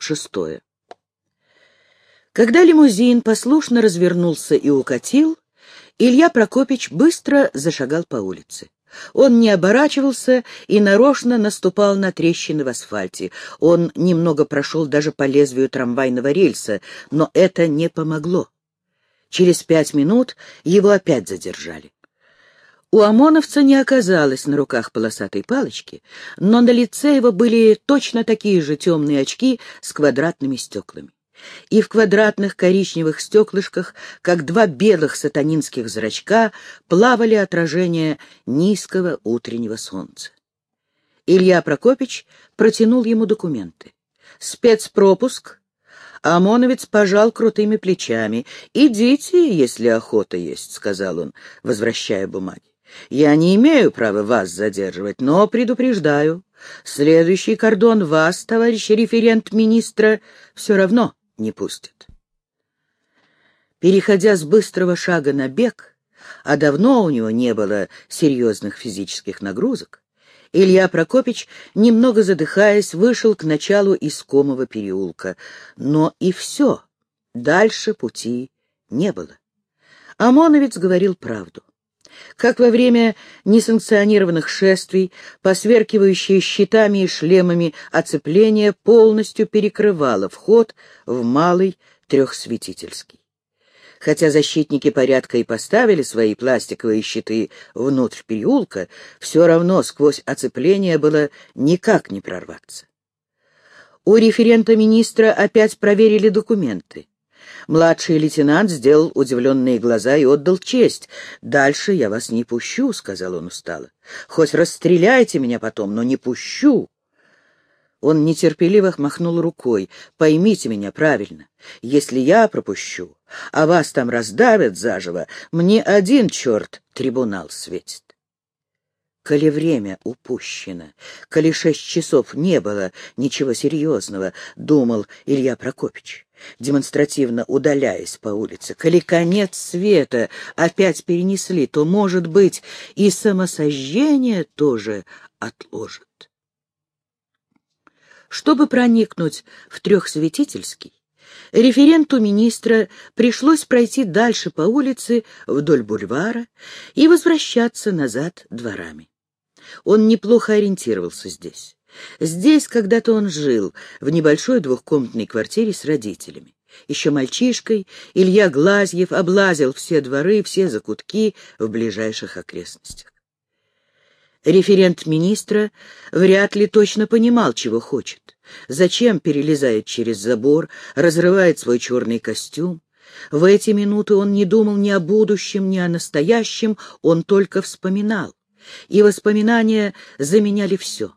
Шестое. Когда лимузин послушно развернулся и укатил, Илья Прокопич быстро зашагал по улице. Он не оборачивался и нарочно наступал на трещины в асфальте. Он немного прошел даже по лезвию трамвайного рельса, но это не помогло. Через пять минут его опять задержали. У ОМОНовца не оказалось на руках полосатой палочки, но на лице его были точно такие же темные очки с квадратными стеклами. И в квадратных коричневых стеклышках, как два белых сатанинских зрачка, плавали отражения низкого утреннего солнца. Илья Прокопич протянул ему документы. Спецпропуск. ОМОНовец пожал крутыми плечами. «Идите, если охота есть», — сказал он, возвращая бумаги. Я не имею права вас задерживать, но предупреждаю. Следующий кордон вас, товарищ референт министра, все равно не пустит. Переходя с быстрого шага на бег, а давно у него не было серьезных физических нагрузок, Илья Прокопич, немного задыхаясь, вышел к началу искомого переулка. Но и все, дальше пути не было. ОМОНовец говорил правду как во время несанкционированных шествий, посверкивающие щитами и шлемами оцепление полностью перекрывало вход в малый трехсветительский. Хотя защитники порядка и поставили свои пластиковые щиты внутрь переулка, все равно сквозь оцепление было никак не прорваться. У референта министра опять проверили документы. Младший лейтенант сделал удивленные глаза и отдал честь. «Дальше я вас не пущу», — сказал он устало. «Хоть расстреляйте меня потом, но не пущу». Он нетерпеливо махнул рукой. «Поймите меня правильно. Если я пропущу, а вас там раздавят заживо, мне один черт трибунал светит». Коли время упущено, коли шесть часов не было ничего серьезного, думал Илья Прокопич демонстративно удаляясь по улице. Коли конец света опять перенесли, то, может быть, и самосожжение тоже отложат. Чтобы проникнуть в трехсветительский, референту министра пришлось пройти дальше по улице вдоль бульвара и возвращаться назад дворами. Он неплохо ориентировался здесь. Здесь когда-то он жил, в небольшой двухкомнатной квартире с родителями. Еще мальчишкой Илья Глазьев облазил все дворы, все закутки в ближайших окрестностях. Референт министра вряд ли точно понимал, чего хочет. Зачем перелезает через забор, разрывает свой черный костюм. В эти минуты он не думал ни о будущем, ни о настоящем, он только вспоминал. И воспоминания заменяли все.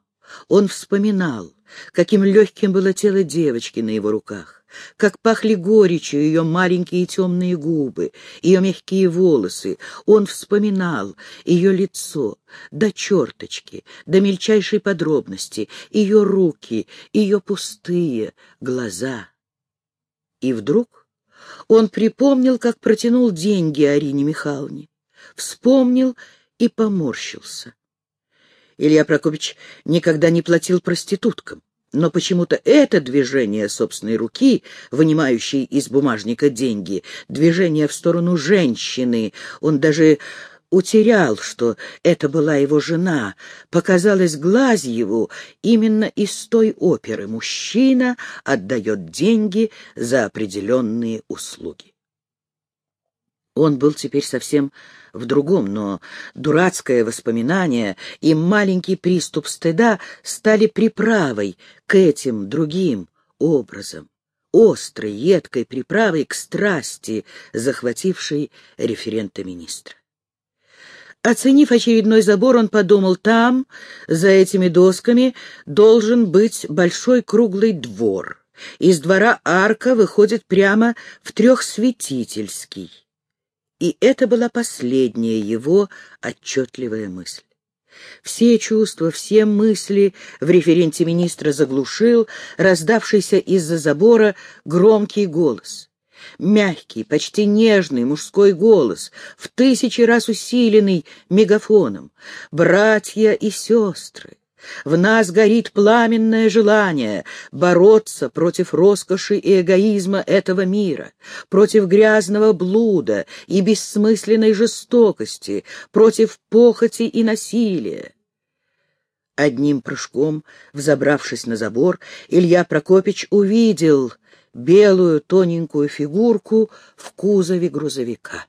Он вспоминал, каким легким было тело девочки на его руках, как пахли горечью ее маленькие темные губы, ее мягкие волосы. Он вспоминал ее лицо, до черточки, до мельчайшей подробности, ее руки, ее пустые глаза. И вдруг он припомнил, как протянул деньги Арине Михайловне, вспомнил и поморщился. Илья Прокопич никогда не платил проституткам. Но почему-то это движение собственной руки, вынимающей из бумажника деньги, движение в сторону женщины, он даже утерял, что это была его жена, показалось Глазьеву именно из той оперы «Мужчина отдает деньги за определенные услуги». Он был теперь совсем в другом, но дурацкое воспоминание и маленький приступ стыда стали приправой к этим другим образом, острой, едкой приправой к страсти, захватившей референта министра. Оценив очередной забор, он подумал, там, за этими досками, должен быть большой круглый двор. Из двора арка выходит прямо в трехсветительский. И это была последняя его отчетливая мысль. Все чувства, все мысли в референте министра заглушил раздавшийся из-за забора громкий голос. Мягкий, почти нежный мужской голос, в тысячи раз усиленный мегафоном. «Братья и сестры, В нас горит пламенное желание бороться против роскоши и эгоизма этого мира, против грязного блуда и бессмысленной жестокости, против похоти и насилия. Одним прыжком, взобравшись на забор, Илья Прокопич увидел белую тоненькую фигурку в кузове грузовика.